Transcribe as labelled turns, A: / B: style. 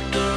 A: gonna